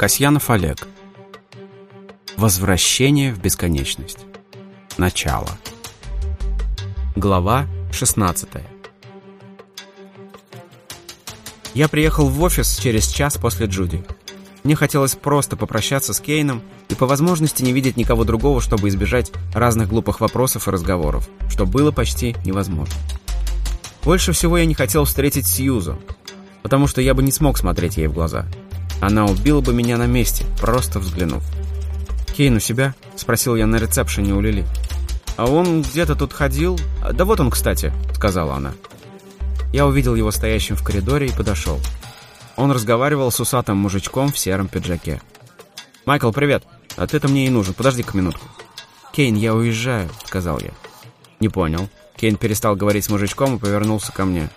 Касьянов Олег. Возвращение в бесконечность. Начало. Глава 16. Я приехал в офис через час после Джуди. Мне хотелось просто попрощаться с Кейном и по возможности не видеть никого другого, чтобы избежать разных глупых вопросов и разговоров, что было почти невозможно. Больше всего я не хотел встретить Сьюзу, потому что я бы не смог смотреть ей в глаза. Она убила бы меня на месте, просто взглянув. «Кейн у себя?» — спросил я на ресепшене у Лили. «А он где-то тут ходил? Да вот он, кстати», — сказала она. Я увидел его стоящим в коридоре и подошел. Он разговаривал с усатым мужичком в сером пиджаке. «Майкл, привет! А ты-то мне и нужен. Подожди-ка минутку». «Кейн, я уезжаю», — сказал я. «Не понял». Кейн перестал говорить с мужичком и повернулся ко мне.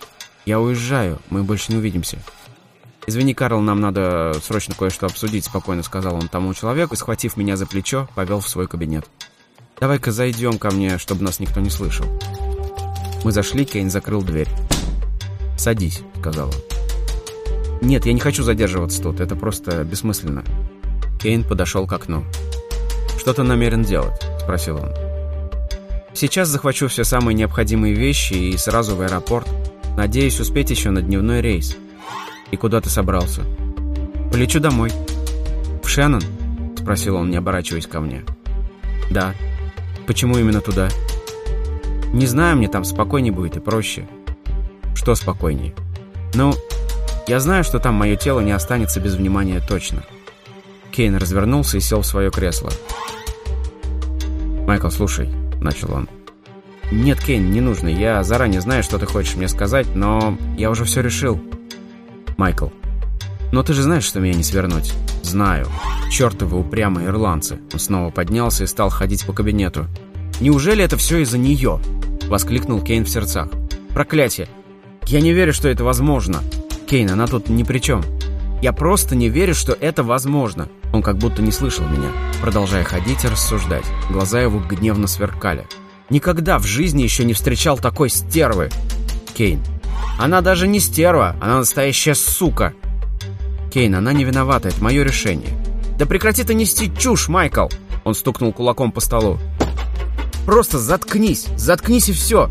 «Я уезжаю. Мы больше не увидимся». «Извини, Карл, нам надо срочно кое-что обсудить», — спокойно сказал он тому человеку и, схватив меня за плечо, повел в свой кабинет. «Давай-ка зайдем ко мне, чтобы нас никто не слышал». Мы зашли, Кейн закрыл дверь. «Садись», — сказал он. «Нет, я не хочу задерживаться тут, это просто бессмысленно». Кейн подошел к окну. «Что ты намерен делать?» — спросил он. «Сейчас захвачу все самые необходимые вещи и сразу в аэропорт. Надеюсь успеть еще на дневной рейс». «И куда ты собрался?» «Полечу домой». «В Шеннон?» — спросил он, не оборачиваясь ко мне. «Да». «Почему именно туда?» «Не знаю, мне там спокойнее будет и проще». «Что спокойнее?» «Ну, я знаю, что там мое тело не останется без внимания точно». Кейн развернулся и сел в свое кресло. «Майкл, слушай», — начал он. «Нет, Кейн, не нужно. Я заранее знаю, что ты хочешь мне сказать, но я уже все решил». «Майкл, но ты же знаешь, что меня не свернуть?» «Знаю. Чертовы упрямые ирландцы». Он снова поднялся и стал ходить по кабинету. «Неужели это все из-за нее?» — воскликнул Кейн в сердцах. «Проклятие! Я не верю, что это возможно!» «Кейн, она тут ни при чем. Я просто не верю, что это возможно!» Он как будто не слышал меня, продолжая ходить и рассуждать. Глаза его гневно сверкали. «Никогда в жизни еще не встречал такой стервы!» «Кейн, она даже не стерва, она настоящая сука!» «Кейн, она не виновата, это мое решение!» «Да прекрати ты нести чушь, Майкл!» Он стукнул кулаком по столу. «Просто заткнись! Заткнись и все!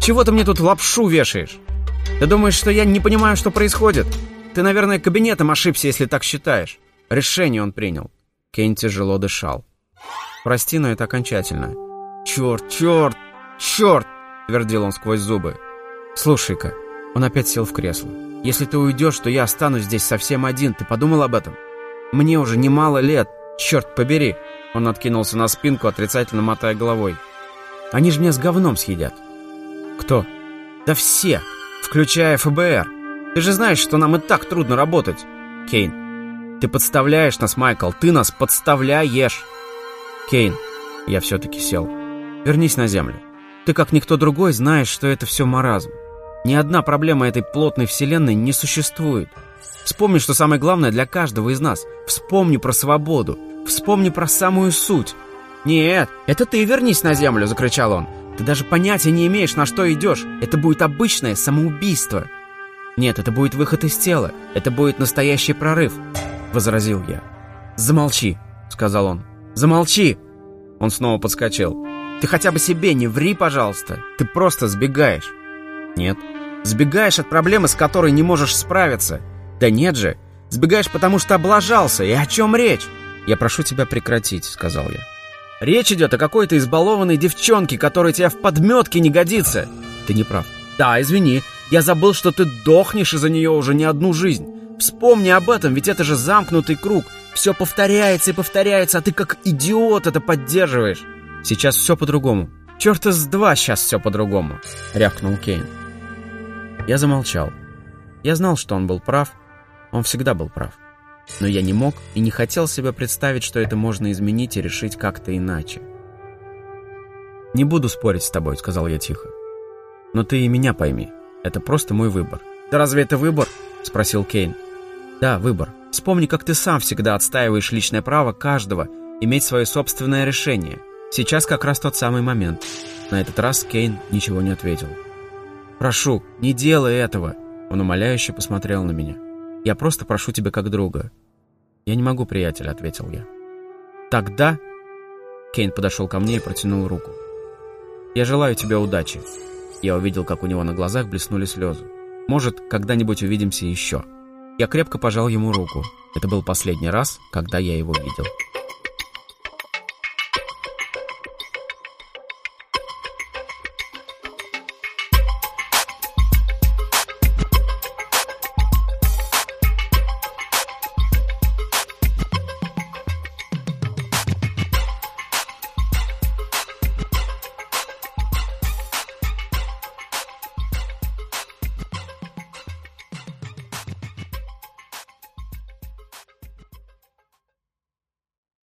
Чего ты мне тут лапшу вешаешь? Ты думаешь, что я не понимаю, что происходит? Ты, наверное, кабинетом ошибся, если так считаешь!» Решение он принял. Кейн тяжело дышал. «Прости, но это окончательно». «Черт, черт, черт!» — твердил он сквозь зубы. «Слушай-ка». Он опять сел в кресло. «Если ты уйдешь, то я останусь здесь совсем один. Ты подумал об этом? Мне уже немало лет. Черт побери!» Он откинулся на спинку, отрицательно мотая головой. «Они же меня с говном съедят». «Кто?» «Да все, включая ФБР. Ты же знаешь, что нам и так трудно работать. Кейн, ты подставляешь нас, Майкл, ты нас подставляешь. Кейн, я все-таки сел. Вернись на землю. Ты, как никто другой, знаешь, что это все маразм. Ни одна проблема этой плотной вселенной не существует. Вспомни, что самое главное для каждого из нас. Вспомни про свободу. Вспомни про самую суть. «Нет, это ты вернись на землю!» — закричал он. «Ты даже понятия не имеешь, на что идешь. Это будет обычное самоубийство!» «Нет, это будет выход из тела. Это будет настоящий прорыв. — возразил я. «Замолчи», — сказал он. «Замолчи!» Он снова подскочил. «Ты хотя бы себе не ври, пожалуйста. Ты просто сбегаешь». «Нет». «Сбегаешь от проблемы, с которой не можешь справиться». «Да нет же. Сбегаешь, потому что облажался. И о чем речь?» «Я прошу тебя прекратить», — сказал я. «Речь идет о какой-то избалованной девчонке, которая тебя в подметке не годится». «Ты не прав». «Да, извини. Я забыл, что ты дохнешь из-за нее уже не одну жизнь. Вспомни об этом, ведь это же замкнутый круг. Все повторяется и повторяется, а ты как идиот это поддерживаешь. Сейчас все по-другому. Черта с два сейчас все по-другому, рявкнул Кейн. Я замолчал. Я знал, что он был прав. Он всегда был прав. Но я не мог и не хотел себе представить, что это можно изменить и решить как-то иначе. «Не буду спорить с тобой», — сказал я тихо. «Но ты и меня пойми. Это просто мой выбор». «Да разве это выбор?» — спросил Кейн. Да, выбор. Вспомни, как ты сам всегда отстаиваешь личное право каждого иметь свое собственное решение. Сейчас как раз тот самый момент. На этот раз Кейн ничего не ответил. «Прошу, не делай этого!» Он умоляюще посмотрел на меня. «Я просто прошу тебя как друга». «Я не могу, приятель», — ответил я. «Тогда...» Кейн подошел ко мне и протянул руку. «Я желаю тебе удачи». Я увидел, как у него на глазах блеснули слезы. «Может, когда-нибудь увидимся еще». Я крепко пожал ему руку. Это был последний раз, когда я его видел.